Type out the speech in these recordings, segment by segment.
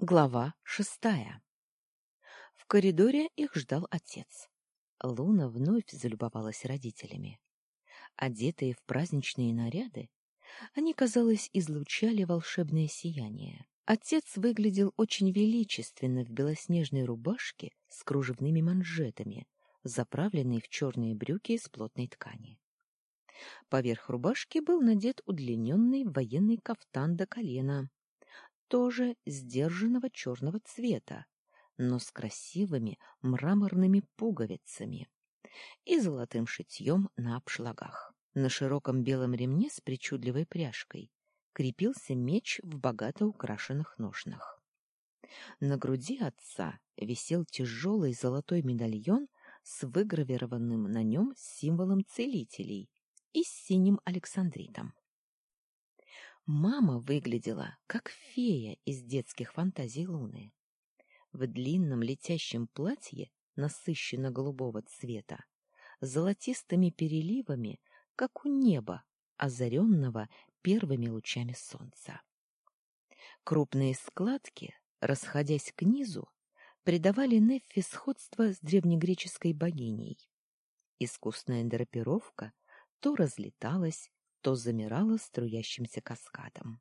Глава шестая. В коридоре их ждал отец. Луна вновь залюбовалась родителями. Одетые в праздничные наряды, они, казалось, излучали волшебное сияние. Отец выглядел очень величественно в белоснежной рубашке с кружевными манжетами, заправленной в черные брюки из плотной ткани. Поверх рубашки был надет удлиненный военный кафтан до колена, тоже сдержанного черного цвета, но с красивыми мраморными пуговицами и золотым шитьем на обшлагах. На широком белом ремне с причудливой пряжкой крепился меч в богато украшенных ножнах. На груди отца висел тяжелый золотой медальон с выгравированным на нем символом целителей и с синим александритом. Мама выглядела как фея из детских фантазий Луны. В длинном летящем платье насыщенно-голубого цвета, золотистыми переливами, как у неба, озаренного первыми лучами солнца. Крупные складки, расходясь к низу, придавали Неффи сходство с древнегреческой богиней. Искусная драпировка то разлеталась, то замирала струящимся каскадом.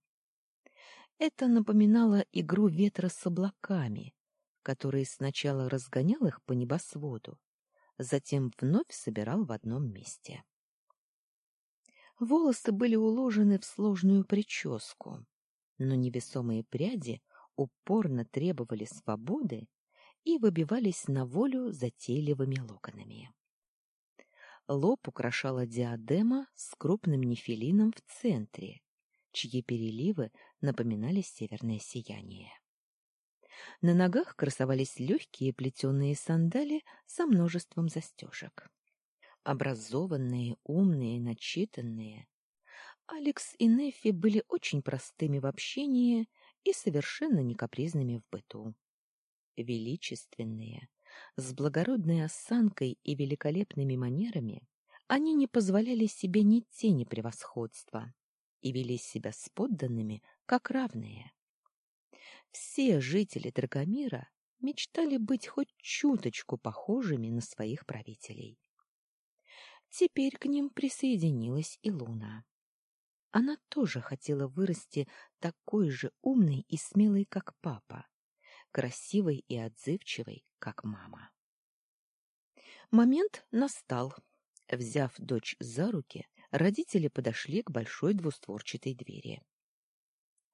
Это напоминало игру ветра с облаками, который сначала разгонял их по небосводу, затем вновь собирал в одном месте. Волосы были уложены в сложную прическу, но невесомые пряди упорно требовали свободы и выбивались на волю затейливыми локонами. Лоб украшала диадема с крупным нефилином в центре, чьи переливы напоминали северное сияние. На ногах красовались легкие плетеные сандали со множеством застежек. Образованные, умные, начитанные. Алекс и Нефи были очень простыми в общении и совершенно не капризными в быту. Величественные, с благородной осанкой и великолепными манерами, они не позволяли себе ни тени превосходства и вели себя с подданными как равные. Все жители Драгомира мечтали быть хоть чуточку похожими на своих правителей. Теперь к ним присоединилась и Луна. Она тоже хотела вырасти такой же умной и смелой, как папа, красивой и отзывчивой, как мама. Момент настал. Взяв дочь за руки, родители подошли к большой двустворчатой двери.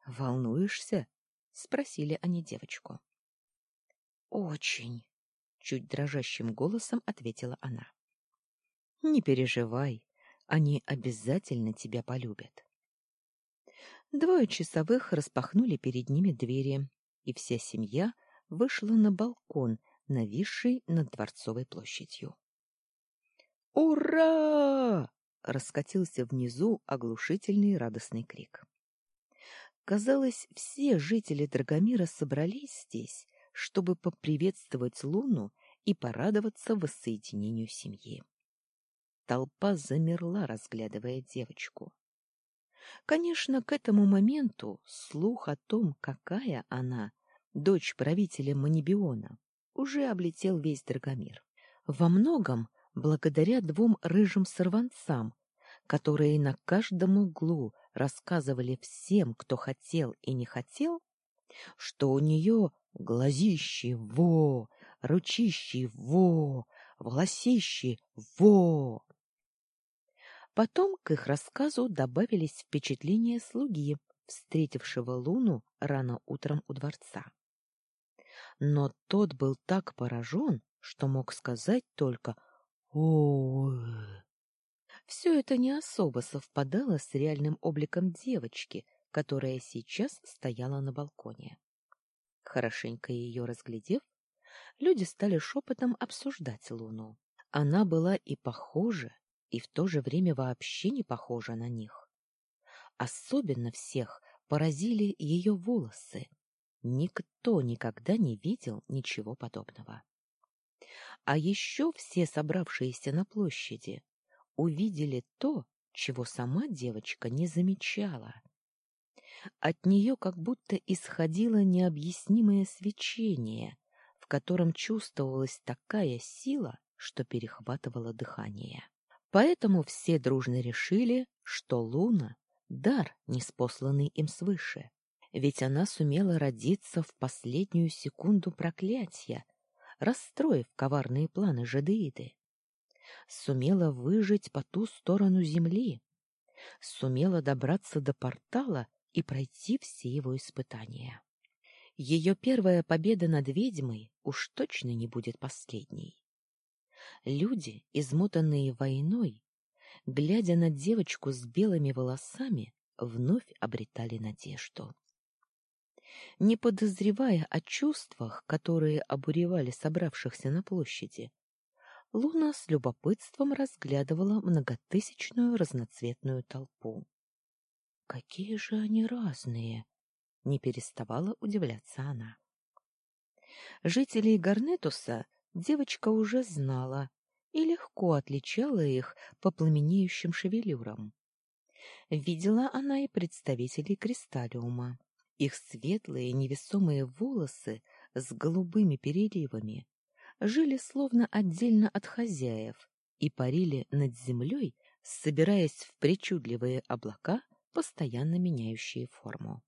«Волнуешься?» — спросили они девочку. «Очень», — чуть дрожащим голосом ответила она. «Не переживай, они обязательно тебя полюбят». Двое часовых распахнули перед ними двери, и вся семья вышла на балкон, нависший над Дворцовой площадью. «Ура!» — раскатился внизу оглушительный радостный крик. Казалось, все жители Драгомира собрались здесь, чтобы поприветствовать Луну и порадоваться воссоединению семьи. Толпа замерла, разглядывая девочку. Конечно, к этому моменту слух о том, какая она, дочь правителя Манибиона, уже облетел весь Драгомир. Во многом благодаря двум рыжим сорванцам, которые на каждом углу рассказывали всем, кто хотел и не хотел, что у нее глазищи во, ручищи во, волосищи во. Потом к их рассказу добавились впечатления слуги, встретившего Луну рано утром у дворца. Но тот был так поражен, что мог сказать только о Все это не особо совпадало с реальным обликом девочки, которая сейчас стояла на балконе. Хорошенько ее разглядев, люди стали шепотом обсуждать Луну. Она была и похожа, и в то же время вообще не похожа на них. Особенно всех поразили ее волосы. Никто никогда не видел ничего подобного. А еще все собравшиеся на площади увидели то, чего сама девочка не замечала. От нее как будто исходило необъяснимое свечение, в котором чувствовалась такая сила, что перехватывало дыхание. Поэтому все дружно решили, что Луна — дар, неспосланный им свыше, ведь она сумела родиться в последнюю секунду проклятия, расстроив коварные планы Жадеиды. Сумела выжить по ту сторону земли, сумела добраться до портала и пройти все его испытания. Ее первая победа над ведьмой уж точно не будет последней. Люди, измотанные войной, глядя на девочку с белыми волосами, вновь обретали надежду. Не подозревая о чувствах, которые обуревали собравшихся на площади, Луна с любопытством разглядывала многотысячную разноцветную толпу. Какие же они разные, не переставала удивляться она. Жителей Гарнетуса девочка уже знала и легко отличала их по пламенеющим шевелюрам. Видела она и представителей Кристаллиума. Их светлые невесомые волосы с голубыми переливами жили словно отдельно от хозяев и парили над землей, собираясь в причудливые облака, постоянно меняющие форму.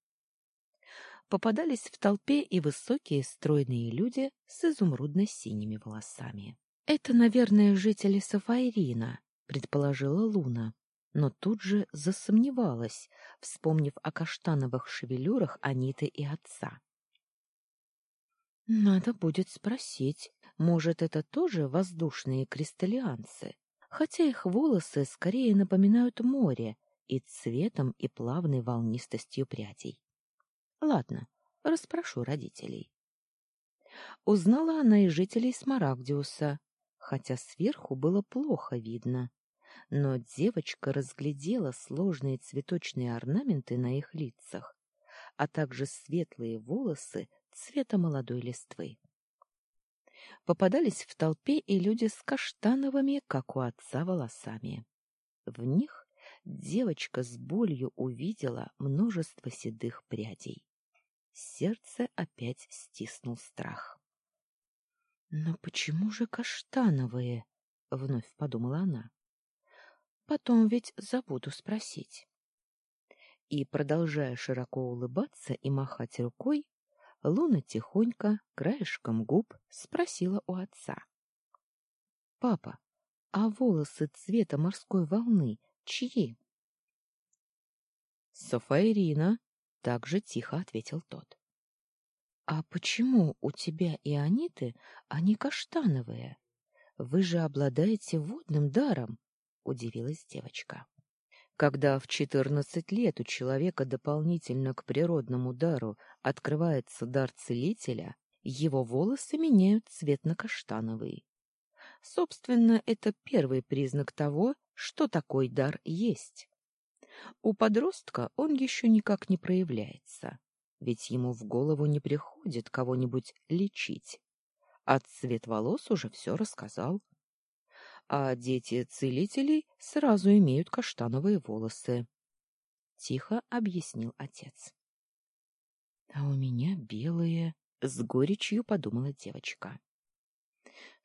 Попадались в толпе и высокие стройные люди с изумрудно-синими волосами. «Это, наверное, жители Сафайрина», — предположила Луна, но тут же засомневалась, вспомнив о каштановых шевелюрах Аниты и отца. «Надо будет спросить, может, это тоже воздушные кристаллианцы, хотя их волосы скорее напоминают море и цветом, и плавной волнистостью прядей. Ладно, расспрошу родителей». Узнала она и жителей Смарагдиуса, хотя сверху было плохо видно, но девочка разглядела сложные цветочные орнаменты на их лицах, а также светлые волосы цвета молодой листвы. Попадались в толпе и люди с каштановыми, как у отца, волосами. В них девочка с болью увидела множество седых прядей. Сердце опять стиснул страх. «Но почему же каштановые?» — вновь подумала она. Потом ведь забуду спросить. И, продолжая широко улыбаться и махать рукой, Луна тихонько, краешком губ, спросила у отца. — Папа, а волосы цвета морской волны чьи? — Софаирина, — так же тихо ответил тот. — А почему у тебя и Аниты они каштановые? Вы же обладаете водным даром, удивилась девочка. Когда в четырнадцать лет у человека дополнительно к природному дару открывается дар целителя, его волосы меняют цвет на каштановый. Собственно, это первый признак того, что такой дар есть. У подростка он еще никак не проявляется, ведь ему в голову не приходит кого-нибудь лечить. А цвет волос уже все рассказал а дети целителей сразу имеют каштановые волосы. Тихо объяснил отец. А у меня белые, с горечью подумала девочка.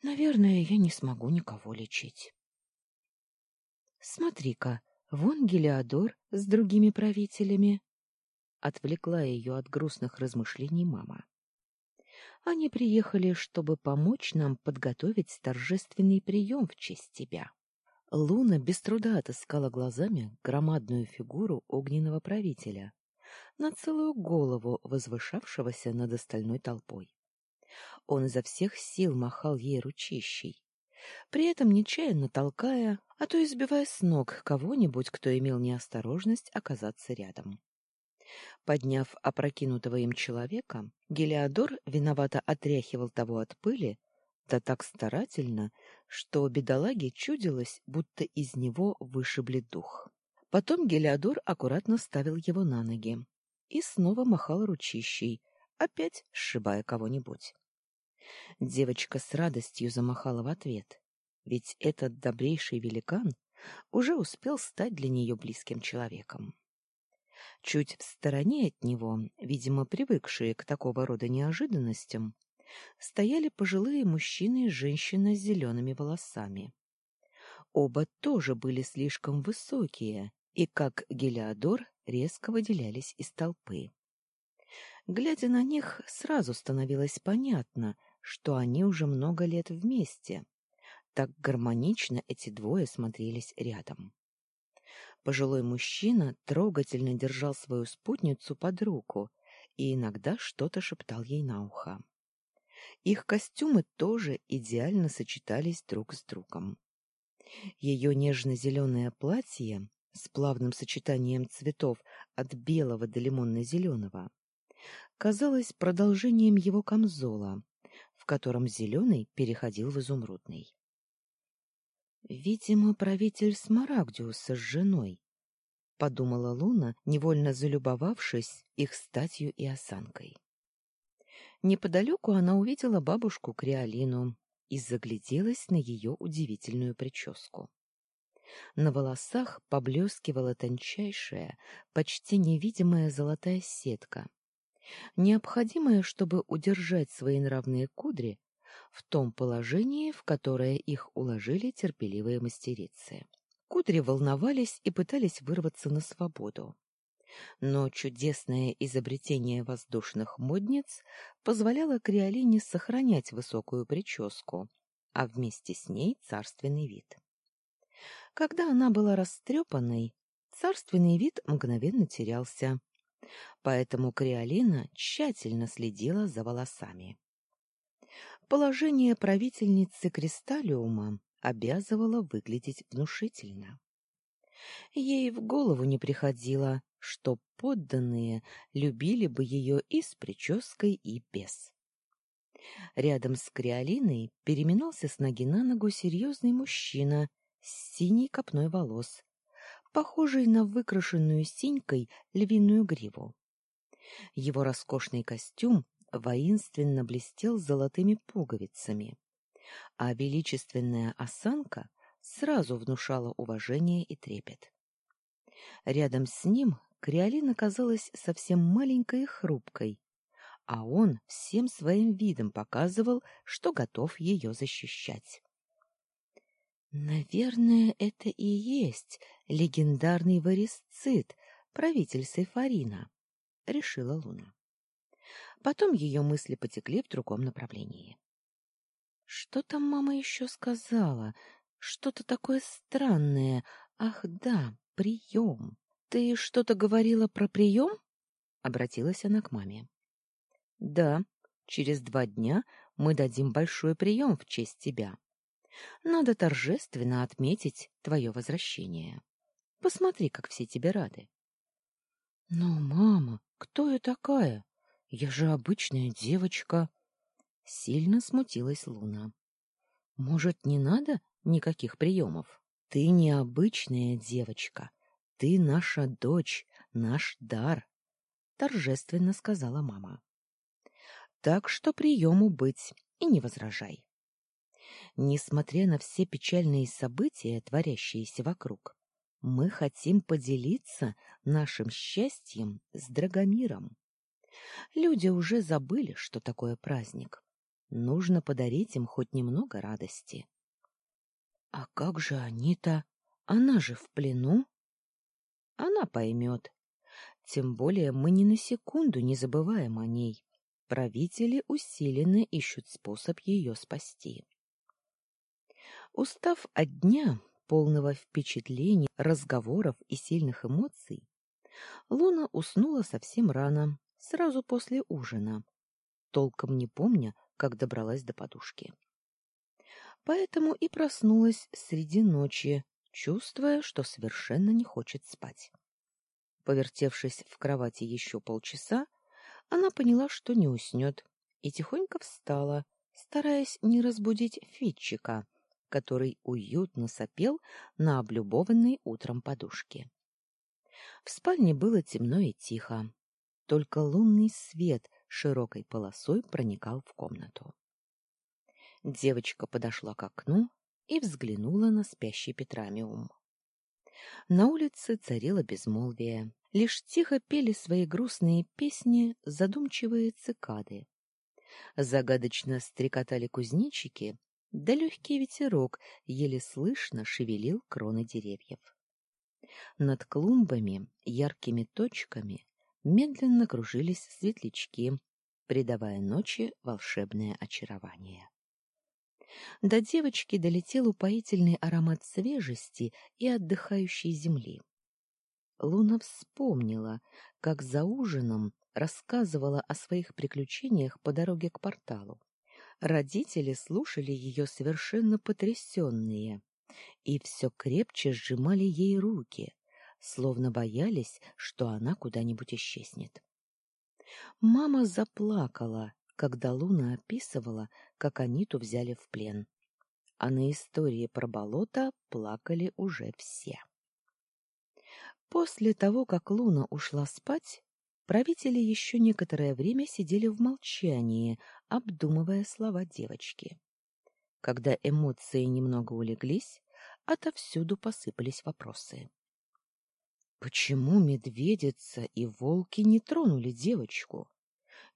Наверное, я не смогу никого лечить. Смотри-ка, вон Гелиодор с другими правителями. Отвлекла ее от грустных размышлений мама. Они приехали, чтобы помочь нам подготовить торжественный прием в честь тебя. Луна без труда отыскала глазами громадную фигуру огненного правителя, на целую голову возвышавшегося над остальной толпой. Он изо всех сил махал ей ручищей, при этом нечаянно толкая, а то избивая с ног кого-нибудь, кто имел неосторожность оказаться рядом. Подняв опрокинутого им человека, Гелиодор виновато отряхивал того от пыли, да так старательно, что бедолаге чудилось, будто из него вышибли дух. Потом Гелиодор аккуратно ставил его на ноги и снова махал ручищей, опять сшибая кого-нибудь. Девочка с радостью замахала в ответ, ведь этот добрейший великан уже успел стать для нее близким человеком. Чуть в стороне от него, видимо, привыкшие к такого рода неожиданностям, стояли пожилые мужчина и женщина с зелеными волосами. Оба тоже были слишком высокие и, как Гелиодор, резко выделялись из толпы. Глядя на них, сразу становилось понятно, что они уже много лет вместе. Так гармонично эти двое смотрелись рядом. Пожилой мужчина трогательно держал свою спутницу под руку и иногда что-то шептал ей на ухо. Их костюмы тоже идеально сочетались друг с другом. Ее нежно-зеленое платье с плавным сочетанием цветов от белого до лимонно-зеленого казалось продолжением его камзола, котором зеленый переходил в изумрудный. Видимо, правитель Смарагдиуса с женой, подумала Луна, невольно залюбовавшись их статью и осанкой. Неподалеку она увидела бабушку Криолину и загляделась на ее удивительную прическу. На волосах поблескивала тончайшая, почти невидимая золотая сетка, необходимая, чтобы удержать свои нравные кудри в том положении, в которое их уложили терпеливые мастерицы. Кудри волновались и пытались вырваться на свободу. Но чудесное изобретение воздушных модниц позволяло Криолине сохранять высокую прическу, а вместе с ней царственный вид. Когда она была растрепанной, царственный вид мгновенно терялся, поэтому Криолина тщательно следила за волосами. Положение правительницы Кристаллиума обязывало выглядеть внушительно. Ей в голову не приходило, что подданные любили бы ее и с прической, и без. Рядом с Криолиной переминался с ноги на ногу серьезный мужчина с синей копной волос, похожий на выкрашенную синькой львиную гриву. Его роскошный костюм воинственно блестел золотыми пуговицами, а величественная осанка сразу внушала уважение и трепет. Рядом с ним Криолина казалась совсем маленькой и хрупкой, а он всем своим видом показывал, что готов ее защищать. Наверное, это и есть легендарный варисцит, правитель Сейфарина, решила Луна. Потом ее мысли потекли в другом направлении. Что там мама еще сказала? Что-то такое странное. Ах, да, прием. Ты что-то говорила про прием? Обратилась она к маме. Да, через два дня мы дадим большой прием в честь тебя. Надо торжественно отметить твое возвращение. Посмотри, как все тебе рады. Но, мама, кто я такая? Я же обычная девочка. Сильно смутилась Луна. Может, не надо никаких приемов? Ты необычная девочка. Ты наша дочь, наш дар, торжественно сказала мама. Так что приему быть и не возражай. Несмотря на все печальные события, творящиеся вокруг, мы хотим поделиться нашим счастьем с Драгомиром. Люди уже забыли, что такое праздник. Нужно подарить им хоть немного радости. А как же Анита? Она же в плену. Она поймет. Тем более мы ни на секунду не забываем о ней. Правители усиленно ищут способ ее спасти. Устав от дня, полного впечатлений, разговоров и сильных эмоций, Луна уснула совсем рано, сразу после ужина, толком не помня, как добралась до подушки. Поэтому и проснулась среди ночи, чувствуя, что совершенно не хочет спать. Повертевшись в кровати еще полчаса, она поняла, что не уснет, и тихонько встала, стараясь не разбудить Фитчика, который уютно сопел на облюбованной утром подушке. В спальне было темно и тихо. Только лунный свет широкой полосой проникал в комнату. Девочка подошла к окну и взглянула на спящий Петрамиум. На улице царило безмолвие. Лишь тихо пели свои грустные песни задумчивые цикады. Загадочно стрекотали кузнечики, да легкий ветерок еле слышно шевелил кроны деревьев. Над клумбами яркими точками медленно кружились светлячки, придавая ночи волшебное очарование. До девочки долетел упоительный аромат свежести и отдыхающей земли. Луна вспомнила, как за ужином рассказывала о своих приключениях по дороге к порталу. Родители слушали ее совершенно потрясенные и все крепче сжимали ей руки, словно боялись, что она куда-нибудь исчезнет. Мама заплакала, когда Луна описывала, как Аниту взяли в плен. А на истории про болото плакали уже все. После того, как Луна ушла спать, правители еще некоторое время сидели в молчании, обдумывая слова девочки. Когда эмоции немного улеглись, отовсюду посыпались вопросы. Почему медведица и волки не тронули девочку?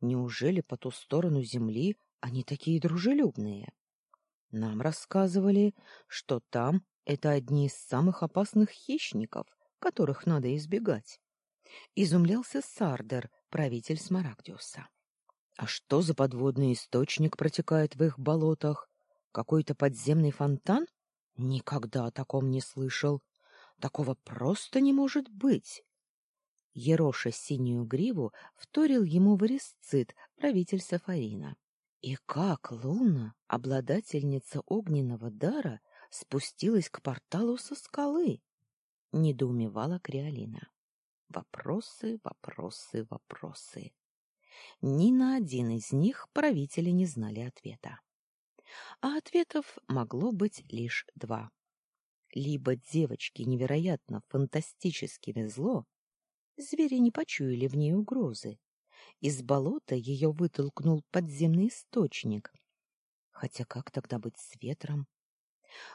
Неужели по ту сторону земли они такие дружелюбные? Нам рассказывали, что там это одни из самых опасных хищников, которых надо избегать. Изумлялся Сардер, правитель Смарагдиуса. А что за подводный источник протекает в их болотах? Какой-то подземный фонтан? Никогда о таком не слышал. Такого просто не может быть. Ероша синюю гриву вторил ему варисцит, правитель Сафарина. И как Луна, обладательница огненного дара, спустилась к порталу со скалы? недоумевала Криолина. Вопросы, вопросы, вопросы. Ни на один из них правители не знали ответа. А ответов могло быть лишь два. Либо девочке невероятно фантастически везло, звери не почуяли в ней угрозы. Из болота ее вытолкнул подземный источник. Хотя как тогда быть с ветром?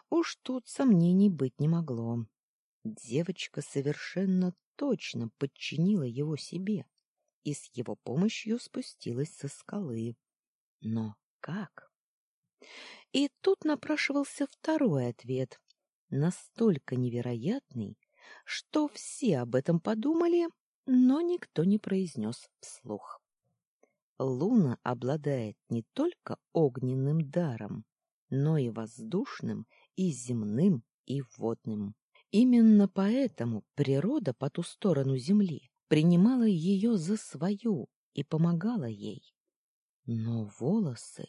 Уж тут сомнений быть не могло. Девочка совершенно точно подчинила его себе и с его помощью спустилась со скалы. Но как? И тут напрашивался второй ответ, настолько невероятный, что все об этом подумали, но никто не произнес вслух. Луна обладает не только огненным даром, но и воздушным, и земным, и водным. Именно поэтому природа по ту сторону земли принимала ее за свою и помогала ей. Но волосы...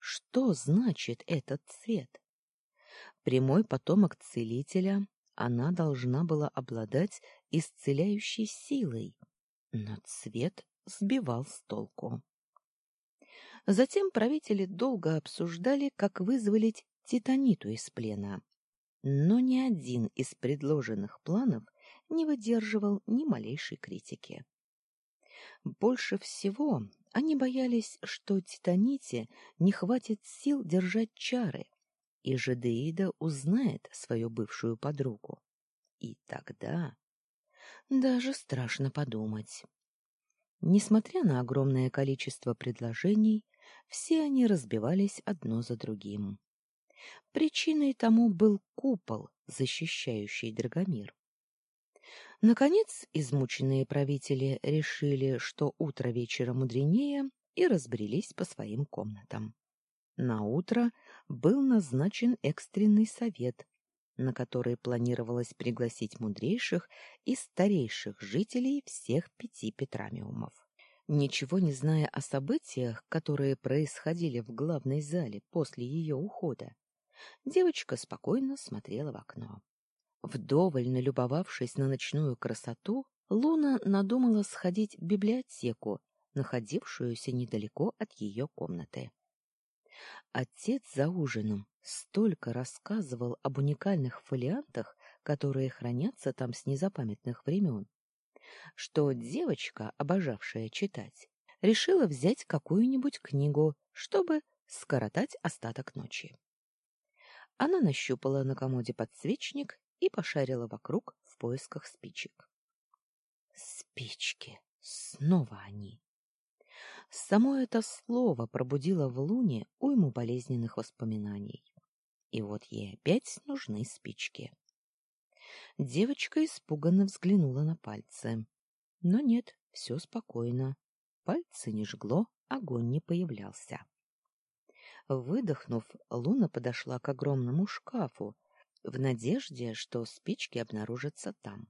Что значит этот цвет? Прямой потомок целителя, она должна была обладать исцеляющей силой, но цвет сбивал с толку. Затем правители долго обсуждали, как вызволить титаниту из плена но ни один из предложенных планов не выдерживал ни малейшей критики. Больше всего они боялись, что Титаните не хватит сил держать чары, и Жадеида узнает свою бывшую подругу. И тогда даже страшно подумать. Несмотря на огромное количество предложений, все они разбивались одно за другим. Причиной тому был купол, защищающий Драгомир. Наконец, измученные правители решили, что утро вечера мудренее, и разбрелись по своим комнатам. На утро был назначен экстренный совет, на который планировалось пригласить мудрейших и старейших жителей всех пяти Петрамиумов. Ничего не зная о событиях, которые происходили в главной зале после ее ухода, Девочка спокойно смотрела в окно. Вдоволь налюбовавшись на ночную красоту, Луна надумала сходить в библиотеку, находившуюся недалеко от ее комнаты. Отец за ужином столько рассказывал об уникальных фолиантах, которые хранятся там с незапамятных времен, что девочка, обожавшая читать, решила взять какую-нибудь книгу, чтобы скоротать остаток ночи. Она нащупала на комоде подсвечник и пошарила вокруг в поисках спичек. Спички. Снова они. Само это слово пробудило в Луне уйму болезненных воспоминаний. И вот ей опять нужны спички. Девочка испуганно взглянула на пальцы. Но нет, все спокойно. Пальцы не жгло, огонь не появлялся. Выдохнув, Луна подошла к огромному шкафу, в надежде, что спички обнаружатся там.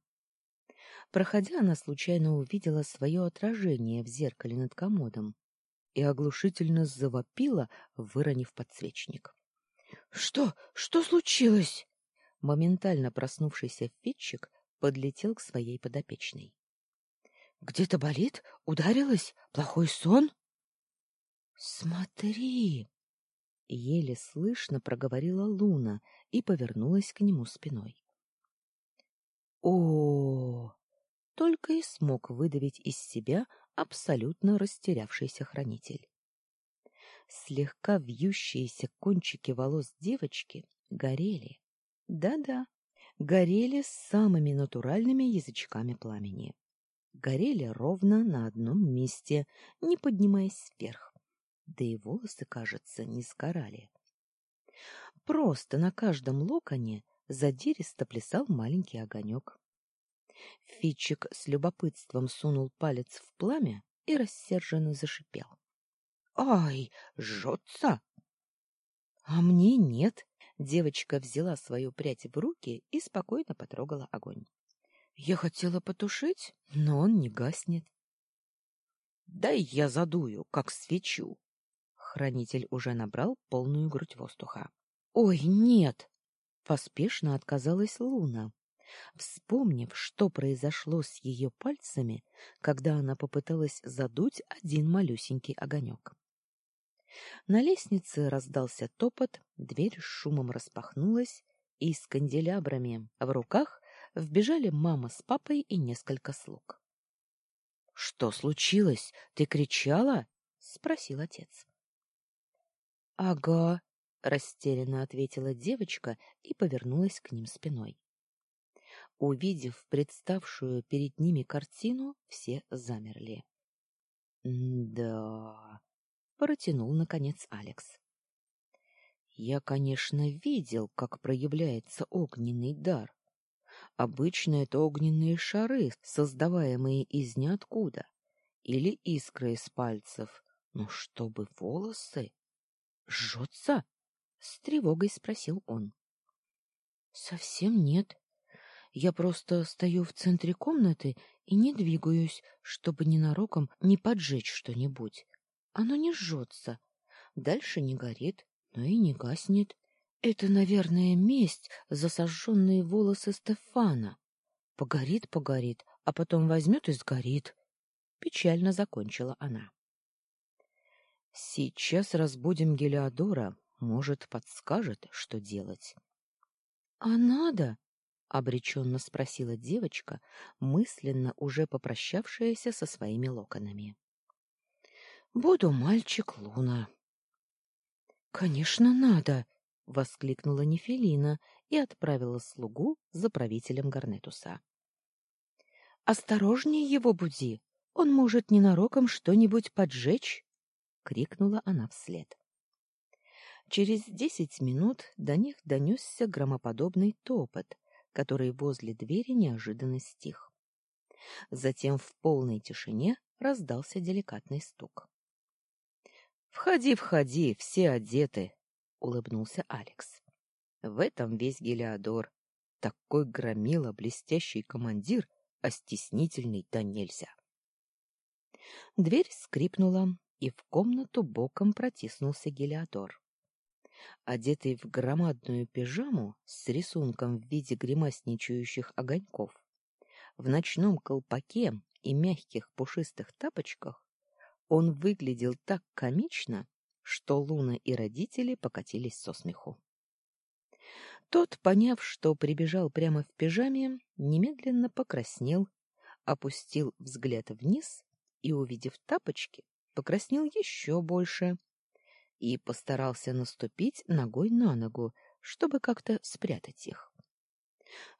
Проходя, она случайно увидела свое отражение в зеркале над комодом и оглушительно завопила, выронив подсвечник. — Что? Что случилось? Моментально проснувшийся Фитчик подлетел к своей подопечной. — Где-то болит? Ударилась? Плохой сон? — Смотри! — еле слышно проговорила Луна и повернулась к нему спиной. — О! только и смог выдавить из себя абсолютно растерявшийся хранитель. Слегка вьющиеся кончики волос девочки горели. Да-да, горели самыми натуральными язычками пламени. Горели ровно на одном месте, не поднимаясь вверх. Да и волосы, кажется, не сгорали. Просто на каждом локоне задиристо плясал маленький огонек. Фитчик с любопытством сунул палец в пламя и рассерженно зашипел. «Ай, жжется!» «А мне нет!» Девочка взяла свою прядь в руки и спокойно потрогала огонь. «Я хотела потушить, но он не гаснет». «Дай я задую, как свечу!» Хранитель уже набрал полную грудь воздуха. «Ой, нет!» Поспешно отказалась Луна, вспомнив, что произошло с ее пальцами, когда она попыталась задуть один малюсенький огонек. На лестнице раздался топот, дверь с шумом распахнулась, и с канделябрами в руках вбежали мама с папой и несколько слуг. — Что случилось? Ты кричала? — спросил отец. — Ага, — растерянно ответила девочка и повернулась к ним спиной. Увидев представшую перед ними картину, все замерли. «Да...» — протянул, наконец, Алекс. «Я, конечно, видел, как проявляется огненный дар. Обычно это огненные шары, создаваемые из ниоткуда, или искры из пальцев. Но чтобы волосы... Жжется?» — с тревогой спросил он. «Совсем нет», я просто стою в центре комнаты и не двигаюсь, чтобы ненароком не поджечь что-нибудь. Оно не жжется. Дальше не горит, но и не гаснет. Это, наверное, месть за сожженные волосы Стефана. Погорит, погорит, а потом возьмет и сгорит. Печально закончила она. Сейчас разбудим Гелиодора, может, подскажет, что делать. — А надо? — обреченно спросила девочка, мысленно уже попрощавшаяся со своими локонами. — Буду мальчик Луна. — Конечно, надо! — воскликнула Нефелина и отправила слугу за правителем Гарнетуса. — Осторожнее его буди! Он может ненароком что-нибудь поджечь! — крикнула она вслед. Через десять минут до них донесся громоподобный топот — который возле двери неожиданно стих. Затем в полной тишине раздался деликатный стук. «Входи, входи, все одеты!» — улыбнулся Алекс. «В этом весь Гелиодор. Такой громила, блестящий командир, а стеснительный да нельзя!» Дверь скрипнула, и в комнату боком протиснулся Гелиодор одетый в громадную пижаму с рисунком в виде гримасничающих огоньков, в ночном колпаке и мягких пушистых тапочках, он выглядел так комично, что Луна и родители покатились со смеху. Тот, поняв, что прибежал прямо в пижаме, немедленно покраснел, опустил взгляд вниз и, увидев тапочки, покраснел еще больше и постарался наступить ногой на ногу, чтобы как-то спрятать их.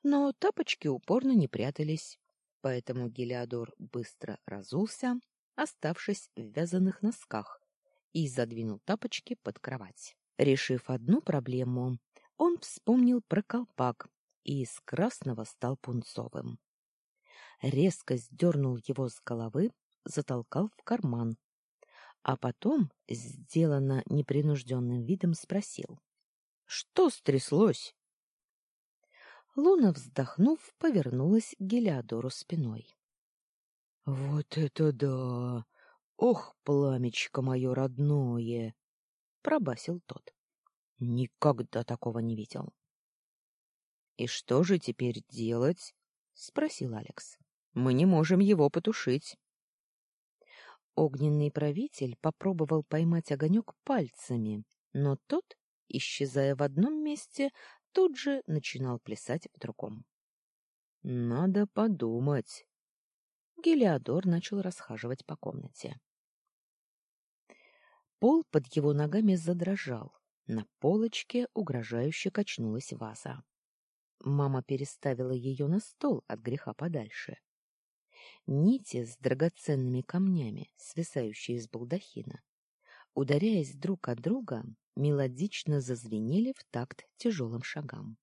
Но тапочки упорно не прятались. Поэтому Гелиодор быстро разулся, оставшись в вязаных носках, и задвинул тапочки под кровать. Решив одну проблему, он вспомнил про колпак и из красного стал пунцовым. Резко сдернул его с головы, затолкал в карман, а потом, сделано непринужденным видом, спросил. — Что стряслось? Луна, вздохнув, повернулась к Гелиодору спиной. — Вот это да! Ох, пламечко мое родное! — пробасил тот. Никогда такого не видел. — И что же теперь делать? — спросил Алекс. — Мы не можем его потушить. Огненный правитель попробовал поймать огонек пальцами, но тот, исчезая в одном месте, тут же начинал плясать в другом. — Надо подумать. Гелиодор начал расхаживать по комнате. Пол под его ногами задрожал. На полочке угрожающе качнулась ваза. Мама переставила ее на стол от греха подальше. Нити с драгоценными камнями, свисающие из балдахина, ударяясь друг от друга, мелодично зазвенели в такт тяжелым шагам.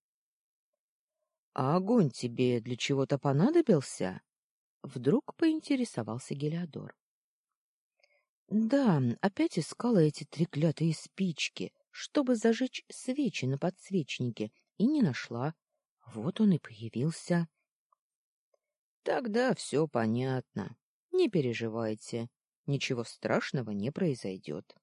— А огонь тебе для чего-то понадобился? — вдруг поинтересовался Гелиодор. — Да, опять искала эти треклятые спички, чтобы зажечь свечи на подсвечнике, и не нашла. Вот он и появился. Тогда все понятно. Не переживайте, ничего страшного не произойдет.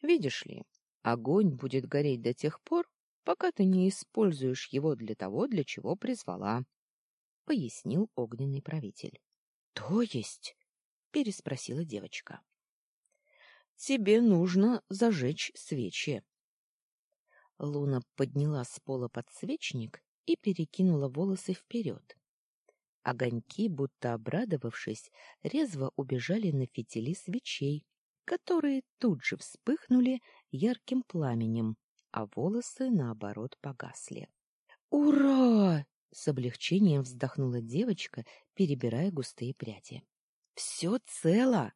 Видишь ли, огонь будет гореть до тех пор, пока ты не используешь его для того, для чего призвала, — пояснил огненный правитель. — То есть? — переспросила девочка. — Тебе нужно зажечь свечи. Луна подняла с пола подсвечник и перекинула волосы вперед. Огоньки, будто обрадовавшись, резво убежали на фитили свечей, которые тут же вспыхнули ярким пламенем, а волосы, наоборот, погасли. «Ура!» — с облегчением вздохнула девочка, перебирая густые пряди. «Все цело!»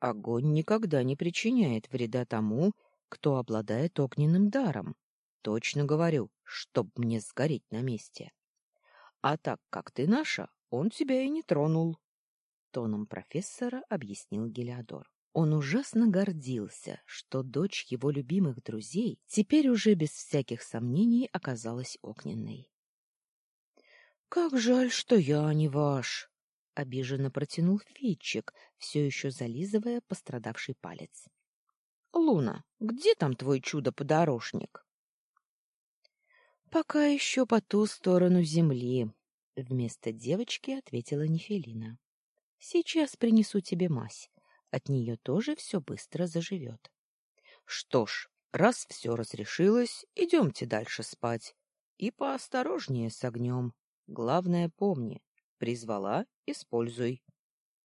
Огонь никогда не причиняет вреда тому, кто обладает огненным даром. Точно говорю, чтоб мне сгореть на месте. А так как ты наша, он тебя и не тронул. Тоном профессора объяснил Гелиодор. Он ужасно гордился, что дочь его любимых друзей теперь уже без всяких сомнений оказалась огненной. — Как жаль, что я не ваш! — обиженно протянул Фитчик, все еще зализывая пострадавший палец. — Луна, где там твой чудо-подорожник? Пока еще по ту сторону земли, вместо девочки ответила Нефелина. Сейчас принесу тебе мазь. От нее тоже все быстро заживет. Что ж, раз все разрешилось, идемте дальше спать. И поосторожнее с огнем. Главное помни, призвала — используй.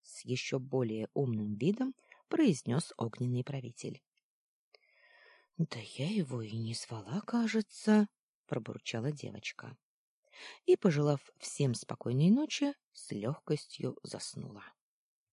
С еще более умным видом произнес огненный правитель. — Да я его и не звала, кажется, пробурчала девочка. И, пожелав всем спокойной ночи, с легкостью заснула.